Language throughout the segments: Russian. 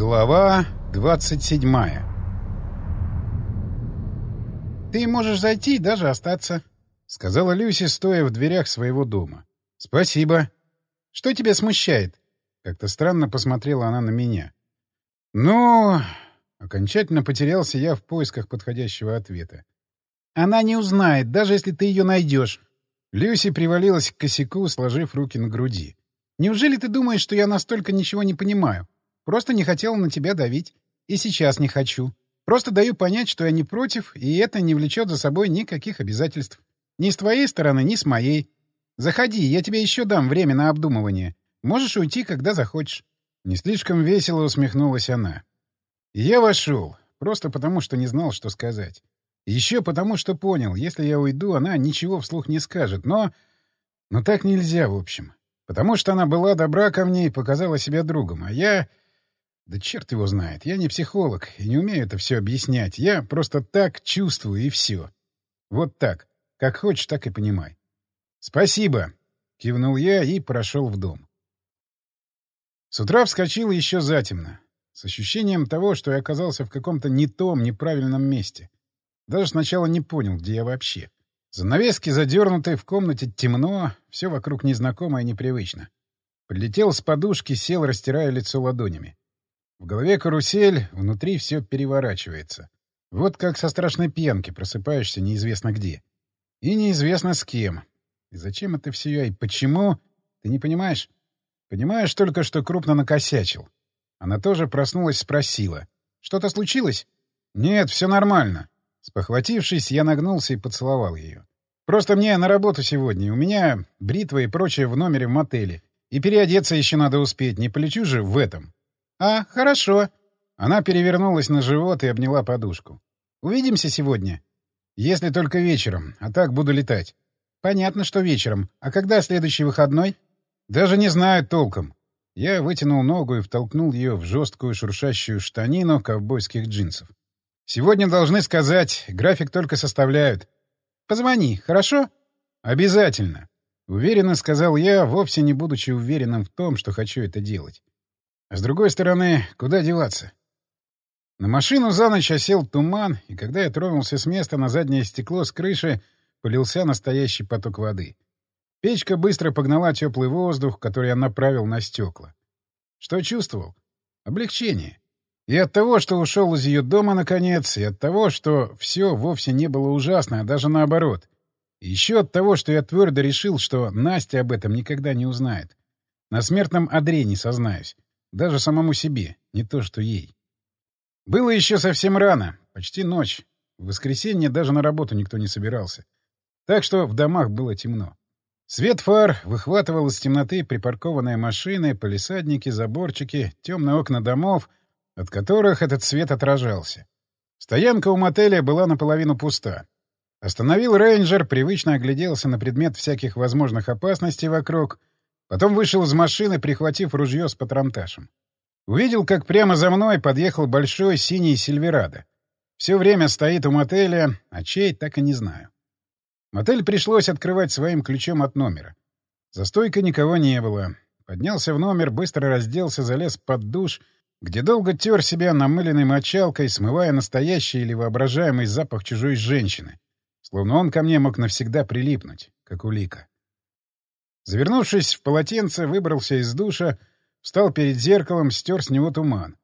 Глава 27 «Ты можешь зайти и даже остаться», — сказала Люси, стоя в дверях своего дома. «Спасибо. Что тебя смущает?» Как-то странно посмотрела она на меня. «Ну...» — окончательно потерялся я в поисках подходящего ответа. «Она не узнает, даже если ты ее найдешь». Люси привалилась к косяку, сложив руки на груди. «Неужели ты думаешь, что я настолько ничего не понимаю? Просто не хотела на тебя давить. И сейчас не хочу. Просто даю понять, что я не против, и это не влечет за собой никаких обязательств. Ни с твоей стороны, ни с моей. Заходи, я тебе еще дам время на обдумывание. Можешь уйти, когда захочешь. Не слишком весело усмехнулась она. Я вошел, просто потому, что не знал, что сказать. Еще потому, что понял, если я уйду, она ничего вслух не скажет, но... Но так нельзя, в общем. Потому что она была добра ко мне и показала себя другом, а я... Да черт его знает, я не психолог и не умею это все объяснять. Я просто так чувствую, и все. Вот так. Как хочешь, так и понимай. «Спасибо!» — кивнул я и прошел в дом. С утра вскочил еще затемно, с ощущением того, что я оказался в каком-то не том, неправильном месте. Даже сначала не понял, где я вообще. Занавески задернуты, в комнате темно, все вокруг незнакомо и непривычно. Подлетел с подушки, сел, растирая лицо ладонями. В голове карусель, внутри все переворачивается. Вот как со страшной пьянки просыпаешься неизвестно где. И неизвестно с кем. И зачем это все и почему, ты не понимаешь? Понимаешь только, что крупно накосячил. Она тоже проснулась, спросила. «Что-то случилось?» «Нет, все нормально». Спохватившись, я нагнулся и поцеловал ее. «Просто мне на работу сегодня. У меня бритва и прочее в номере в мотеле. И переодеться еще надо успеть. Не полечу же в этом. «А, хорошо». Она перевернулась на живот и обняла подушку. «Увидимся сегодня?» «Если только вечером, а так буду летать». «Понятно, что вечером. А когда следующий выходной?» «Даже не знаю толком». Я вытянул ногу и втолкнул ее в жесткую шуршащую штанину ковбойских джинсов. «Сегодня должны сказать, график только составляют». «Позвони, хорошо?» «Обязательно», — уверенно сказал я, вовсе не будучи уверенным в том, что хочу это делать. А с другой стороны, куда деваться? На машину за ночь осел туман, и когда я тронулся с места, на заднее стекло с крыши полился настоящий поток воды. Печка быстро погнала теплый воздух, который я направил на стекла. Что чувствовал? Облегчение. И от того, что ушел из ее дома наконец, и от того, что все вовсе не было ужасно, а даже наоборот. И еще от того, что я твердо решил, что Настя об этом никогда не узнает. На смертном одре не сознаюсь. Даже самому себе, не то что ей. Было еще совсем рано, почти ночь. В воскресенье даже на работу никто не собирался. Так что в домах было темно. Свет фар выхватывал из темноты припаркованные машины, полисадники, заборчики, темные окна домов, от которых этот свет отражался. Стоянка у мотеля была наполовину пуста. Остановил рейнджер, привычно огляделся на предмет всяких возможных опасностей вокруг — Потом вышел из машины, прихватив ружье с патронташем. Увидел, как прямо за мной подъехал большой синий Сильверадо. Все время стоит у мотеля, а чей, так и не знаю. Мотель пришлось открывать своим ключом от номера. За стойкой никого не было. Поднялся в номер, быстро разделся, залез под душ, где долго тер себя намыленной мочалкой, смывая настоящий или воображаемый запах чужой женщины. Словно он ко мне мог навсегда прилипнуть, как улика. Завернувшись в полотенце, выбрался из душа, встал перед зеркалом, стер с него туман.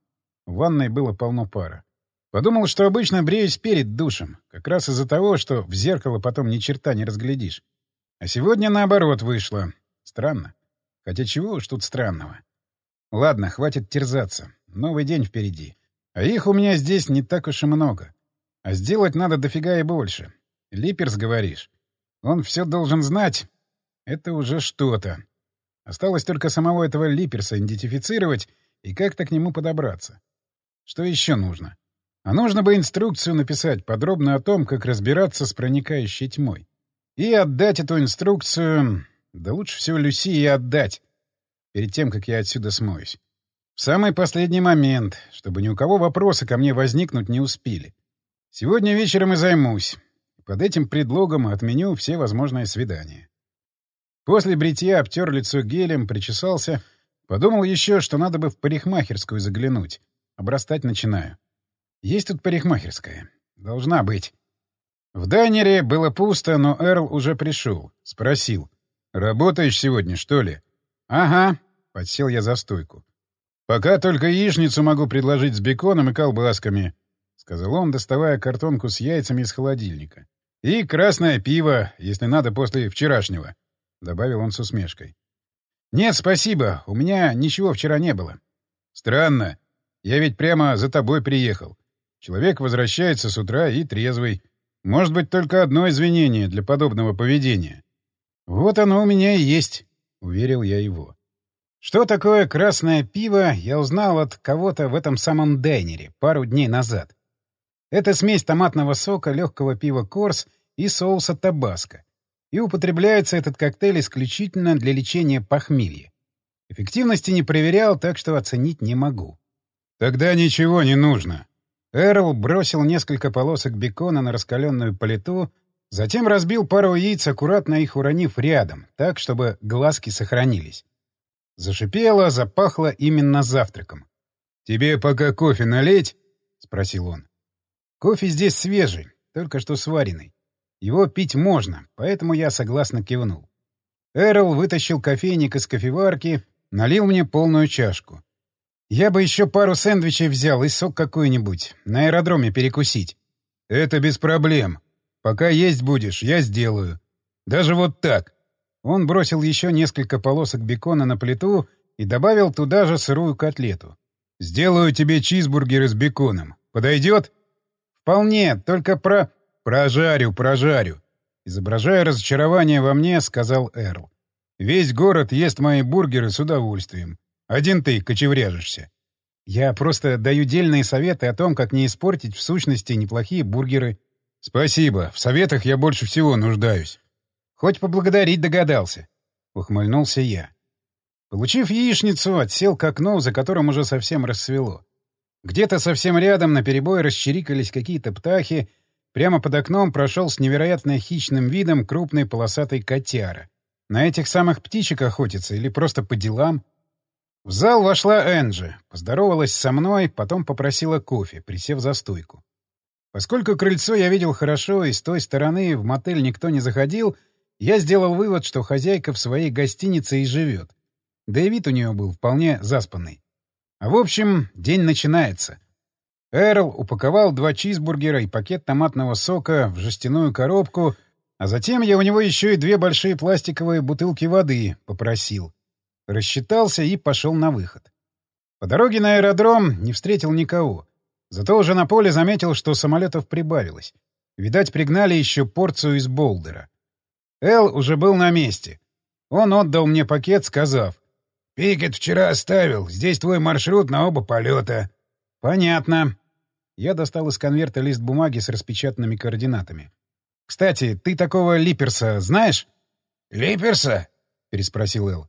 В ванной было полно пара. Подумал, что обычно бреюсь перед душем, как раз из-за того, что в зеркало потом ни черта не разглядишь. А сегодня наоборот вышло. Странно. Хотя чего уж тут странного. Ладно, хватит терзаться. Новый день впереди. А их у меня здесь не так уж и много. А сделать надо дофига и больше. Липерс, говоришь? Он все должен знать, это уже что-то. Осталось только самого этого Липерса идентифицировать и как-то к нему подобраться. Что еще нужно? А нужно бы инструкцию написать подробно о том, как разбираться с проникающей тьмой. И отдать эту инструкцию... Да лучше всего Люси и отдать. Перед тем, как я отсюда смоюсь. В самый последний момент, чтобы ни у кого вопросы ко мне возникнуть не успели. Сегодня вечером и займусь. Под этим предлогом отменю все возможные свидания. После бритья обтер лицо гелем, причесался. Подумал еще, что надо бы в парикмахерскую заглянуть. Обрастать начинаю. Есть тут парикмахерская. Должна быть. В дайнере было пусто, но Эрл уже пришел. Спросил. «Работаешь сегодня, что ли?» «Ага», — подсел я за стойку. «Пока только яичницу могу предложить с беконом и колбасками», — сказал он, доставая картонку с яйцами из холодильника. «И красное пиво, если надо, после вчерашнего», — добавил он с усмешкой. «Нет, спасибо, у меня ничего вчера не было». «Странно. Я ведь прямо за тобой приехал. Человек возвращается с утра и трезвый. Может быть, только одно извинение для подобного поведения. Вот оно у меня и есть, — уверил я его. Что такое красное пиво, я узнал от кого-то в этом самом Дейнере пару дней назад. Это смесь томатного сока, легкого пива Корс и соуса табаско. И употребляется этот коктейль исключительно для лечения похмелья. Эффективности не проверял, так что оценить не могу. «Тогда ничего не нужно», Эрл бросил несколько полосок бекона на раскаленную плиту, затем разбил пару яиц, аккуратно их уронив рядом, так, чтобы глазки сохранились. Зашипело, запахло именно завтраком. «Тебе пока кофе налить?» — спросил он. «Кофе здесь свежий, только что сваренный. Его пить можно, поэтому я согласно кивнул. Эрл вытащил кофейник из кофеварки, налил мне полную чашку. Я бы еще пару сэндвичей взял и сок какой-нибудь. На аэродроме перекусить. Это без проблем. Пока есть будешь, я сделаю. Даже вот так. Он бросил еще несколько полосок бекона на плиту и добавил туда же сырую котлету. «Сделаю тебе чизбургеры с беконом. Подойдет?» «Вполне, только про...» «Прожарю, прожарю», — изображая разочарование во мне, сказал Эрл. «Весь город ест мои бургеры с удовольствием. Один ты кочевряжешься. Я просто даю дельные советы о том, как не испортить в сущности неплохие бургеры. Спасибо. В советах я больше всего нуждаюсь. Хоть поблагодарить догадался. Ухмыльнулся я. Получив яичницу, отсел к окну, за которым уже совсем рассвело. Где-то совсем рядом на перебой расчирикались какие-то птахи, прямо под окном прошел с невероятно хищным видом крупный полосатый котяра. На этих самых птичек охотится или просто по делам — в зал вошла Энджи, поздоровалась со мной, потом попросила кофе, присев за стойку. Поскольку крыльцо я видел хорошо и с той стороны в мотель никто не заходил, я сделал вывод, что хозяйка в своей гостинице и живет. Да и вид у нее был вполне заспанный. А в общем, день начинается. Эрл упаковал два чизбургера и пакет томатного сока в жестяную коробку, а затем я у него еще и две большие пластиковые бутылки воды попросил. Рассчитался и пошел на выход. По дороге на аэродром не встретил никого. Зато уже на поле заметил, что самолетов прибавилось. Видать, пригнали еще порцию из Болдера. Эл уже был на месте. Он отдал мне пакет, сказав. «Пикет вчера оставил. Здесь твой маршрут на оба полета». «Понятно». Я достал из конверта лист бумаги с распечатанными координатами. «Кстати, ты такого Липерса знаешь?» «Липерса?» — переспросил Эл.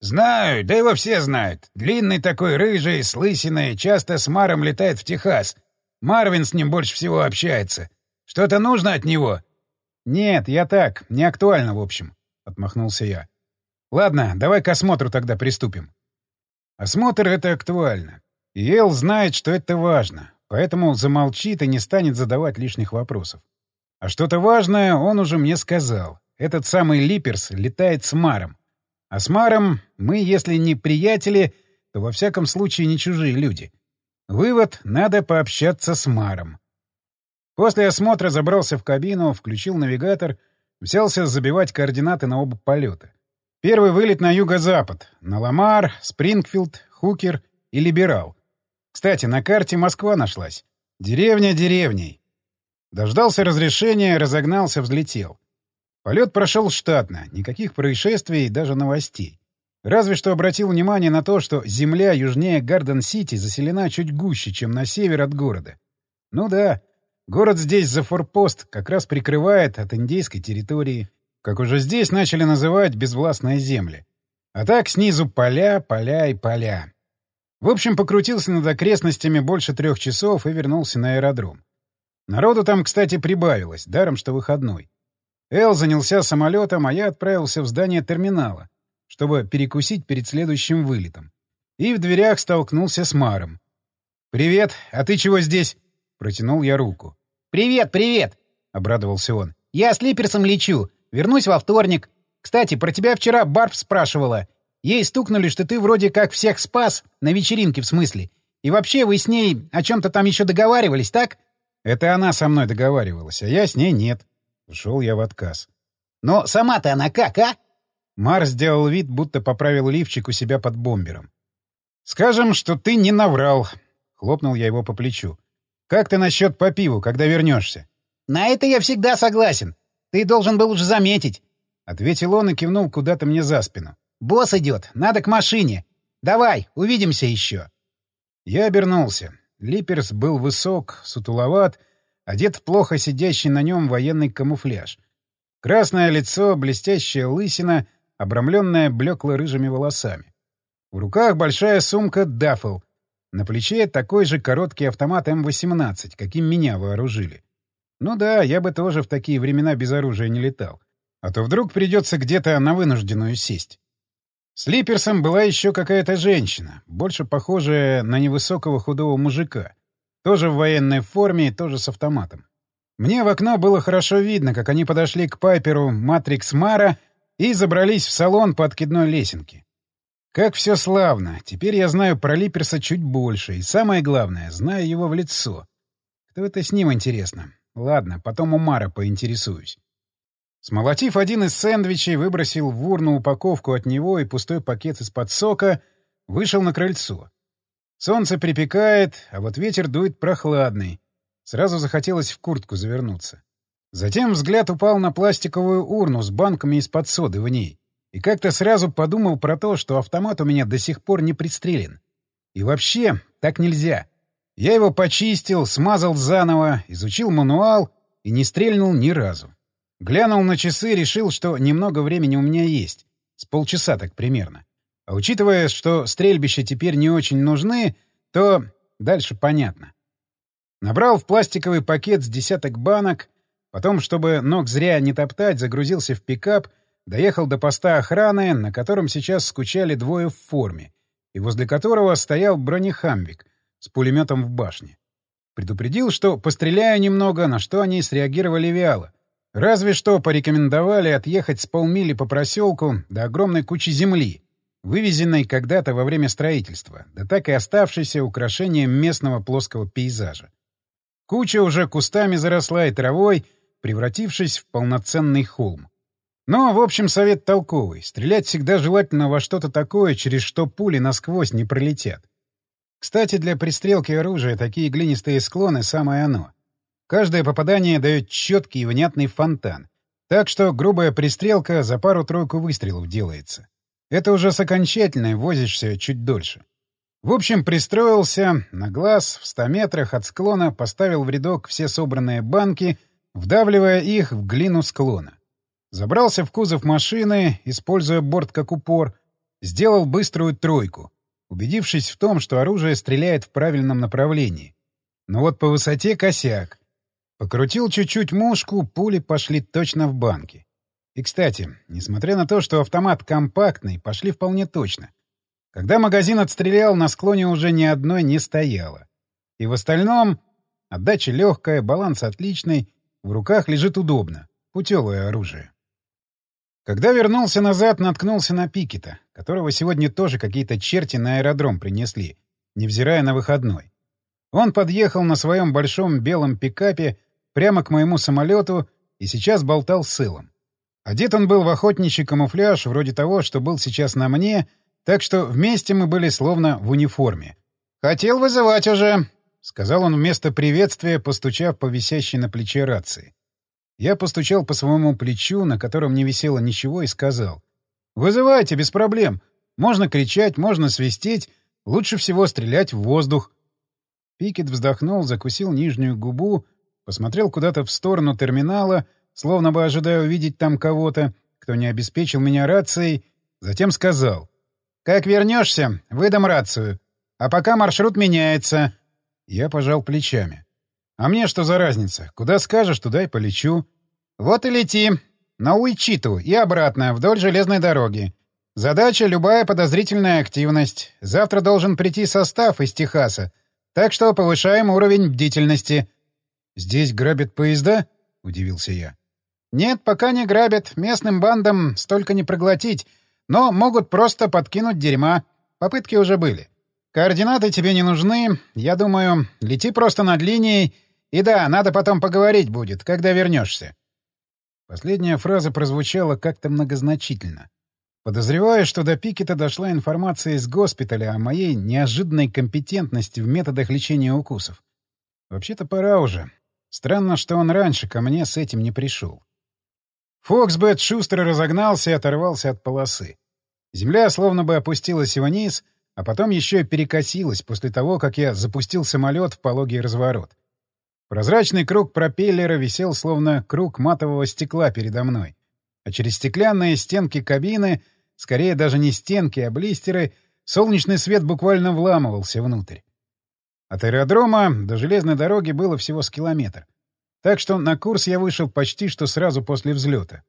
«Знаю, да его все знают. Длинный такой, рыжий, с лысиной, часто с Маром летает в Техас. Марвин с ним больше всего общается. Что-то нужно от него?» «Нет, я так, не актуально, в общем», — отмахнулся я. «Ладно, давай к осмотру тогда приступим». Осмотр — это актуально. И знает, что это важно, поэтому замолчит и не станет задавать лишних вопросов. А что-то важное он уже мне сказал. Этот самый Липерс летает с Маром. А с Маром мы, если не приятели, то во всяком случае не чужие люди. Вывод — надо пообщаться с Маром. После осмотра забрался в кабину, включил навигатор, взялся забивать координаты на оба полета. Первый вылет на юго-запад, на Ламар, Спрингфилд, Хукер и Либерал. Кстати, на карте Москва нашлась. Деревня деревней. Дождался разрешения, разогнался, взлетел. Полет прошел штатно, никаких происшествий, даже новостей. Разве что обратил внимание на то, что земля южнее Гарден-Сити заселена чуть гуще, чем на север от города. Ну да, город здесь за форпост как раз прикрывает от индейской территории, как уже здесь начали называть безвластные земли. А так снизу поля, поля и поля. В общем, покрутился над окрестностями больше трех часов и вернулся на аэродром. Народу там, кстати, прибавилось, даром что выходной. Эл занялся самолетом, а я отправился в здание терминала, чтобы перекусить перед следующим вылетом. И в дверях столкнулся с Маром. «Привет, а ты чего здесь?» — протянул я руку. «Привет, привет!» — обрадовался он. «Я с Липерсом лечу. Вернусь во вторник. Кстати, про тебя вчера Барб спрашивала. Ей стукнули, что ты вроде как всех спас, на вечеринке в смысле. И вообще вы с ней о чем-то там еще договаривались, так?» «Это она со мной договаривалась, а я с ней нет». Ушел я в отказ. «Но сама-то она как, а?» Мар сделал вид, будто поправил лифчик у себя под бомбером. «Скажем, что ты не наврал», — хлопнул я его по плечу. «Как ты насчет по пиву, когда вернешься?» «На это я всегда согласен. Ты должен был уже заметить», — ответил он и кивнул куда-то мне за спину. «Босс идет. Надо к машине. Давай, увидимся еще». Я обернулся. Липерс был высок, сутуловат, одет в плохо сидящий на нем военный камуфляж. Красное лицо, блестящая лысина — обрамленная блекло-рыжими волосами. В руках большая сумка «Даффл». На плече такой же короткий автомат М-18, каким меня вооружили. Ну да, я бы тоже в такие времена без оружия не летал. А то вдруг придется где-то на вынужденную сесть. С Липерсом была еще какая-то женщина, больше похожая на невысокого худого мужика. Тоже в военной форме и тоже с автоматом. Мне в окно было хорошо видно, как они подошли к Пайперу Матрикс Мара и забрались в салон по откидной лесенке. Как все славно. Теперь я знаю про Липерса чуть больше. И самое главное, знаю его в лицо. Кто это с ним, интересно? Ладно, потом у Мара поинтересуюсь. Смолотив один из сэндвичей, выбросил в урну упаковку от него и пустой пакет из-под сока, вышел на крыльцо. Солнце припекает, а вот ветер дует прохладный. Сразу захотелось в куртку завернуться. Затем взгляд упал на пластиковую урну с банками из-под соды в ней. И как-то сразу подумал про то, что автомат у меня до сих пор не пристрелен. И вообще, так нельзя. Я его почистил, смазал заново, изучил мануал и не стрельнул ни разу. Глянул на часы, решил, что немного времени у меня есть. С полчаса так примерно. А учитывая, что стрельбища теперь не очень нужны, то дальше понятно. Набрал в пластиковый пакет с десяток банок, Потом, чтобы ног зря не топтать, загрузился в пикап, доехал до поста охраны, на котором сейчас скучали двое в форме, и возле которого стоял бронехамвик с пулеметом в башне. Предупредил, что постреляю немного, на что они среагировали вяло. Разве что порекомендовали отъехать с полмили по проселку до огромной кучи земли, вывезенной когда-то во время строительства, да так и оставшейся украшением местного плоского пейзажа. Куча уже кустами заросла и травой, превратившись в полноценный холм. Но, в общем, совет толковый. Стрелять всегда желательно во что-то такое, через что пули насквозь не пролетят. Кстати, для пристрелки оружия такие глинистые склоны — самое оно. Каждое попадание дает четкий и внятный фонтан. Так что грубая пристрелка за пару-тройку выстрелов делается. Это уже с окончательной возишься чуть дольше. В общем, пристроился, на глаз, в ста метрах от склона поставил в рядок все собранные банки вдавливая их в глину склона. Забрался в кузов машины, используя борт как упор, сделал быструю тройку, убедившись в том, что оружие стреляет в правильном направлении. Но вот по высоте косяк. Покрутил чуть-чуть мушку, пули пошли точно в банки. И, кстати, несмотря на то, что автомат компактный, пошли вполне точно. Когда магазин отстрелял, на склоне уже ни одной не стояло. И в остальном отдача легкая, баланс отличный, в руках лежит удобно. Путевое оружие. Когда вернулся назад, наткнулся на Пикета, которого сегодня тоже какие-то черти на аэродром принесли, невзирая на выходной. Он подъехал на своем большом белом пикапе прямо к моему самолету и сейчас болтал с Илом. Одет он был в охотничий камуфляж, вроде того, что был сейчас на мне, так что вместе мы были словно в униформе. «Хотел вызывать уже», — сказал он вместо приветствия, постучав по висящей на плече рации. Я постучал по своему плечу, на котором не висело ничего, и сказал. «Вызывайте, без проблем. Можно кричать, можно свистеть. Лучше всего стрелять в воздух». Пикет вздохнул, закусил нижнюю губу, посмотрел куда-то в сторону терминала, словно бы ожидая увидеть там кого-то, кто не обеспечил меня рацией, затем сказал. «Как вернешься, выдам рацию. А пока маршрут меняется. Я пожал плечами. «А мне что за разница? Куда скажешь, туда и полечу». «Вот и лети. На Уичиту и обратно, вдоль железной дороги. Задача — любая подозрительная активность. Завтра должен прийти состав из Техаса. Так что повышаем уровень бдительности. «Здесь грабят поезда?» — удивился я. «Нет, пока не грабят. Местным бандам столько не проглотить. Но могут просто подкинуть дерьма. Попытки уже были. Координаты тебе не нужны. Я думаю, лети просто над линией. И да, надо потом поговорить будет, когда вернешься. Последняя фраза прозвучала как-то многозначительно. Подозреваю, что до Пикета дошла информация из госпиталя о моей неожиданной компетентности в методах лечения укусов. Вообще-то пора уже. Странно, что он раньше ко мне с этим не пришел. Фоксбет шустро разогнался и оторвался от полосы. Земля словно бы опустилась вниз, а потом еще и перекосилась после того, как я запустил самолет в пологий разворот. Прозрачный круг пропеллера висел словно круг матового стекла передо мной, а через стеклянные стенки кабины, скорее даже не стенки, а блистеры, солнечный свет буквально вламывался внутрь. От аэродрома до железной дороги было всего с километр. Так что на курс я вышел почти что сразу после взлета.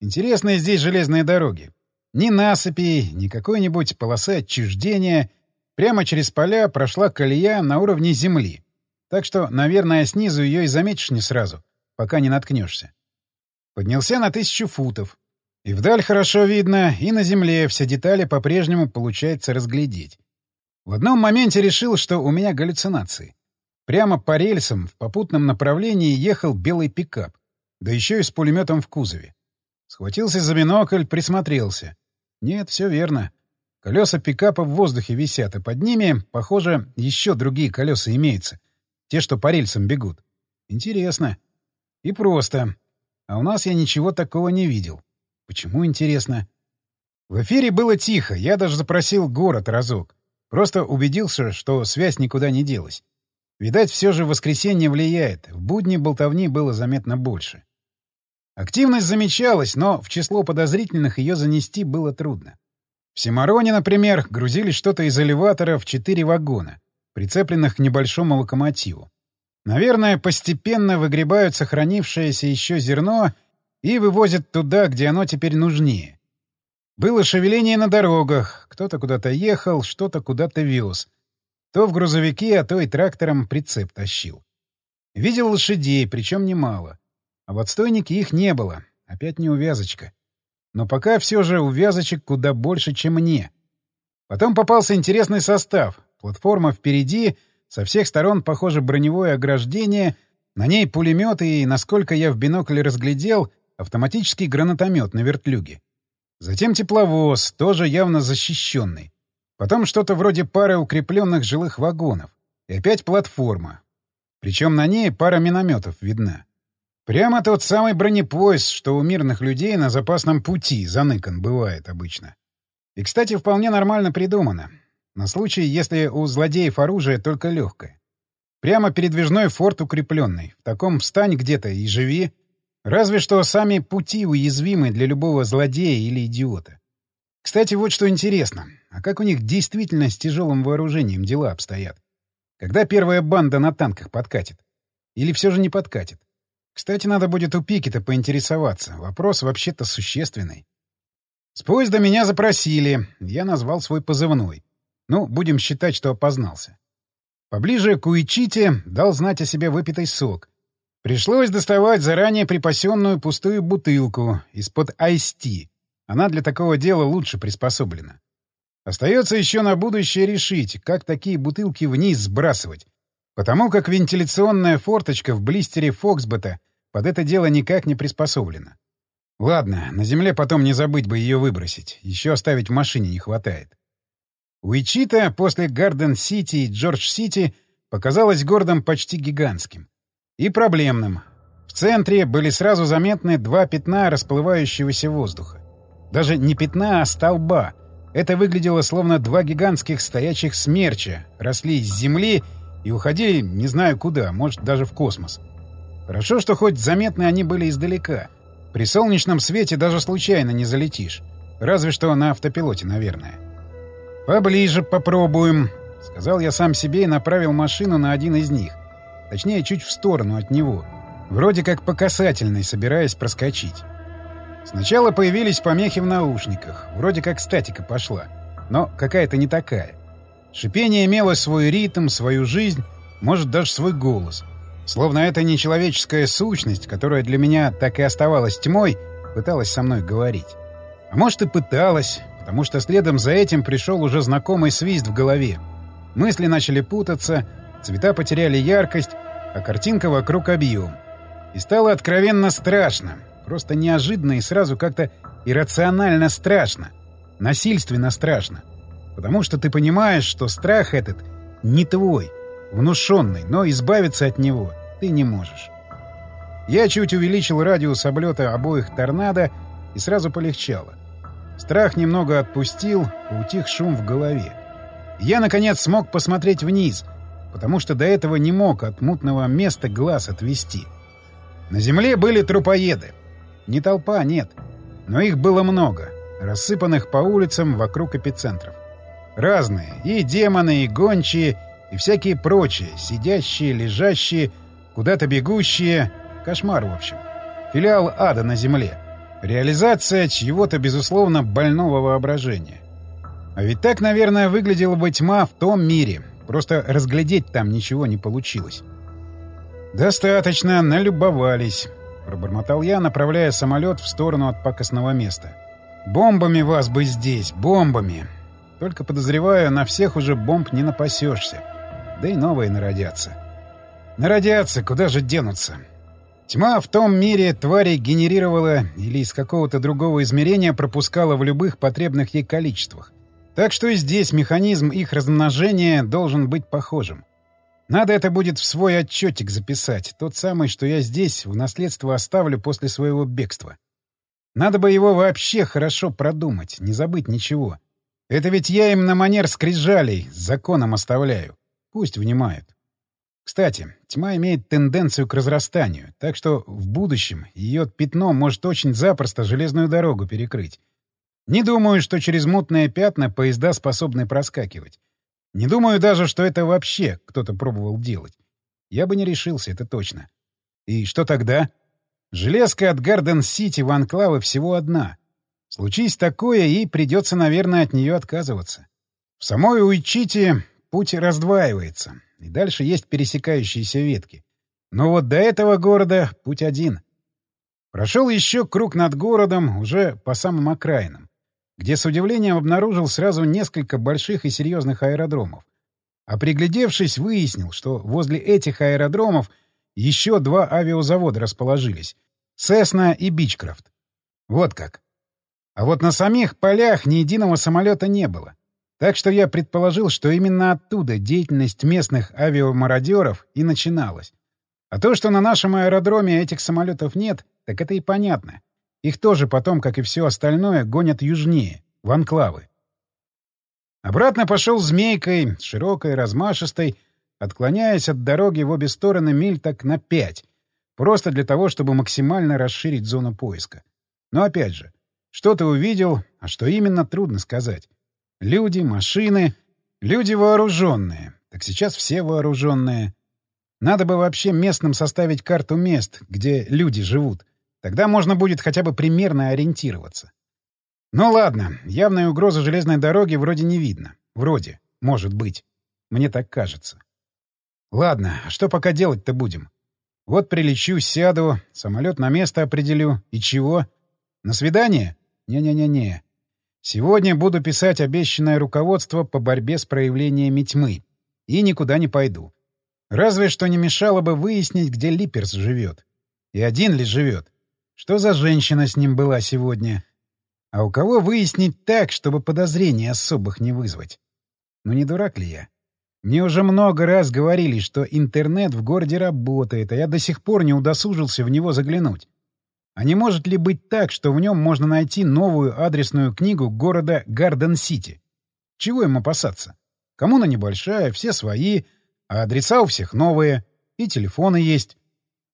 Интересные здесь железные дороги. Ни насыпи, ни какой-нибудь полосы отчуждения. Прямо через поля прошла колея на уровне земли. Так что, наверное, снизу ее и заметишь не сразу, пока не наткнешься. Поднялся на тысячу футов. И вдаль хорошо видно, и на земле все детали по-прежнему получается разглядеть. В одном моменте решил, что у меня галлюцинации. Прямо по рельсам в попутном направлении ехал белый пикап, да еще и с пулеметом в кузове. Схватился за бинокль, присмотрелся. Нет, все верно. Колеса пикапа в воздухе висят, и под ними, похоже, еще другие колеса имеются — те, что по рельсам бегут. Интересно. И просто. А у нас я ничего такого не видел. Почему интересно? В эфире было тихо, я даже запросил город разок. Просто убедился, что связь никуда не делась. Видать, все же воскресенье влияет. В будни болтовни было заметно больше. Активность замечалась, но в число подозрительных ее занести было трудно. В Симароне, например, грузили что-то из элеватора в четыре вагона прицепленных к небольшому локомотиву. Наверное, постепенно выгребают сохранившееся еще зерно и вывозят туда, где оно теперь нужнее. Было шевеление на дорогах, кто-то куда-то ехал, что-то куда-то вез. То в грузовике, а то и трактором прицеп тащил. Видел лошадей, причем немало. А в отстойнике их не было. Опять не увязочка. Но пока все же увязочек куда больше, чем мне. Потом попался интересный состав. Платформа впереди, со всех сторон, похоже, броневое ограждение, на ней пулеметы и, насколько я в бинокль разглядел, автоматический гранатомет на вертлюге. Затем тепловоз, тоже явно защищенный. Потом что-то вроде пары укрепленных жилых вагонов. И опять платформа. Причем на ней пара минометов видна. Прямо тот самый бронепоезд, что у мирных людей на запасном пути заныкан бывает обычно. И, кстати, вполне нормально придумано. На случай, если у злодеев оружие только легкое. Прямо передвижной форт укрепленный. В таком встань где-то и живи. Разве что сами пути уязвимы для любого злодея или идиота. Кстати, вот что интересно. А как у них действительно с тяжелым вооружением дела обстоят? Когда первая банда на танках подкатит? Или все же не подкатит? Кстати, надо будет у Пикета поинтересоваться. Вопрос вообще-то существенный. С поезда меня запросили. Я назвал свой позывной. Ну, будем считать, что опознался. Поближе к Уичите дал знать о себе выпитый сок. Пришлось доставать заранее припасенную пустую бутылку из-под айсти. Она для такого дела лучше приспособлена. Остается еще на будущее решить, как такие бутылки вниз сбрасывать, потому как вентиляционная форточка в блистере Фоксбета под это дело никак не приспособлена. Ладно, на земле потом не забыть бы ее выбросить, еще оставить в машине не хватает. Уичита после Гарден-Сити и Джордж-Сити показалась городом почти гигантским. И проблемным. В центре были сразу заметны два пятна расплывающегося воздуха. Даже не пятна, а столба. Это выглядело словно два гигантских стоячих смерча, росли из земли и уходили не знаю куда, может, даже в космос. Хорошо, что хоть заметны они были издалека. При солнечном свете даже случайно не залетишь. Разве что на автопилоте, наверное. «Поближе попробуем», — сказал я сам себе и направил машину на один из них. Точнее, чуть в сторону от него. Вроде как по касательной, собираясь проскочить. Сначала появились помехи в наушниках. Вроде как статика пошла. Но какая-то не такая. Шипение имело свой ритм, свою жизнь, может, даже свой голос. Словно это не человеческая сущность, которая для меня так и оставалась тьмой, пыталась со мной говорить. А может, и пыталась, потому что следом за этим пришел уже знакомый свист в голове. Мысли начали путаться, цвета потеряли яркость, а картинка вокруг объем. И стало откровенно страшно. Просто неожиданно и сразу как-то иррационально страшно. Насильственно страшно. Потому что ты понимаешь, что страх этот не твой, внушенный, но избавиться от него ты не можешь. Я чуть увеличил радиус облета обоих торнадо, и сразу полегчало. Страх немного отпустил, утих шум в голове. Я, наконец, смог посмотреть вниз, потому что до этого не мог от мутного места глаз отвести. На земле были трупоеды. Не толпа, нет. Но их было много, рассыпанных по улицам вокруг эпицентров. Разные. И демоны, и гончие, и всякие прочие, сидящие, лежащие, куда-то бегущие. Кошмар, в общем. Филиал ада на земле. Реализация чьего-то, безусловно, больного воображения. А ведь так, наверное, выглядела бы тьма в том мире. Просто разглядеть там ничего не получилось. «Достаточно, налюбовались», — пробормотал я, направляя самолет в сторону от пакостного места. «Бомбами вас бы здесь, бомбами!» Только подозреваю, на всех уже бомб не напасешься. Да и новые народятся. Народятся, куда же денутся? Тьма в том мире твари генерировала или из какого-то другого измерения пропускала в любых потребных ей количествах. Так что и здесь механизм их размножения должен быть похожим. Надо это будет в свой отчетик записать, тот самый, что я здесь в наследство оставлю после своего бегства. Надо бы его вообще хорошо продумать, не забыть ничего. Это ведь я им на манер скрижалей законом оставляю. Пусть внимают. Кстати, тьма имеет тенденцию к разрастанию, так что в будущем ее пятно может очень запросто железную дорогу перекрыть. Не думаю, что через мутные пятна поезда способны проскакивать. Не думаю даже, что это вообще кто-то пробовал делать. Я бы не решился, это точно. И что тогда? Железка от Гарден-Сити в Анклавы всего одна. Случись такое, и придется, наверное, от нее отказываться. В самой Уичите путь раздваивается, и дальше есть пересекающиеся ветки. Но вот до этого города путь один. Прошел еще круг над городом, уже по самым окраинам, где с удивлением обнаружил сразу несколько больших и серьезных аэродромов. А приглядевшись, выяснил, что возле этих аэродромов еще два авиазавода расположились — Сесна и Бичкрафт. Вот как. А вот на самих полях ни единого самолета не было. Так что я предположил, что именно оттуда деятельность местных авиамародеров и начиналась. А то, что на нашем аэродроме этих самолетов нет, так это и понятно. Их тоже потом, как и все остальное, гонят южнее, в анклавы. Обратно пошел змейкой, широкой, размашистой, отклоняясь от дороги в обе стороны миль так на пять, просто для того, чтобы максимально расширить зону поиска. Но опять же, что ты увидел, а что именно, трудно сказать. Люди, машины, люди вооруженные. Так сейчас все вооруженные. Надо бы вообще местным составить карту мест, где люди живут. Тогда можно будет хотя бы примерно ориентироваться. Ну ладно, явной угрозы железной дороги вроде не видно. Вроде. Может быть. Мне так кажется. Ладно, а что пока делать-то будем? Вот прилечу, сяду, самолет на место определю. И чего? На свидание? Не-не-не-не. Сегодня буду писать обещанное руководство по борьбе с проявлениями тьмы. И никуда не пойду. Разве что не мешало бы выяснить, где Липерс живет. И один ли живет. Что за женщина с ним была сегодня? А у кого выяснить так, чтобы подозрений особых не вызвать? Ну не дурак ли я? Мне уже много раз говорили, что интернет в городе работает, а я до сих пор не удосужился в него заглянуть. А не может ли быть так, что в нем можно найти новую адресную книгу города Гарден-Сити? Чего им опасаться? Коммуна небольшая, все свои, а адреса у всех новые, и телефоны есть.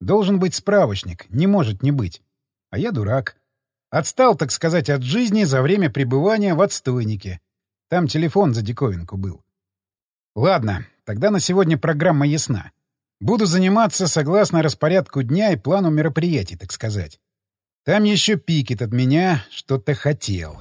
Должен быть справочник, не может не быть. А я дурак. Отстал, так сказать, от жизни за время пребывания в отстойнике. Там телефон за диковинку был. Ладно, тогда на сегодня программа ясна. Буду заниматься согласно распорядку дня и плану мероприятий, так сказать. Там еще Пикет от меня что-то хотел.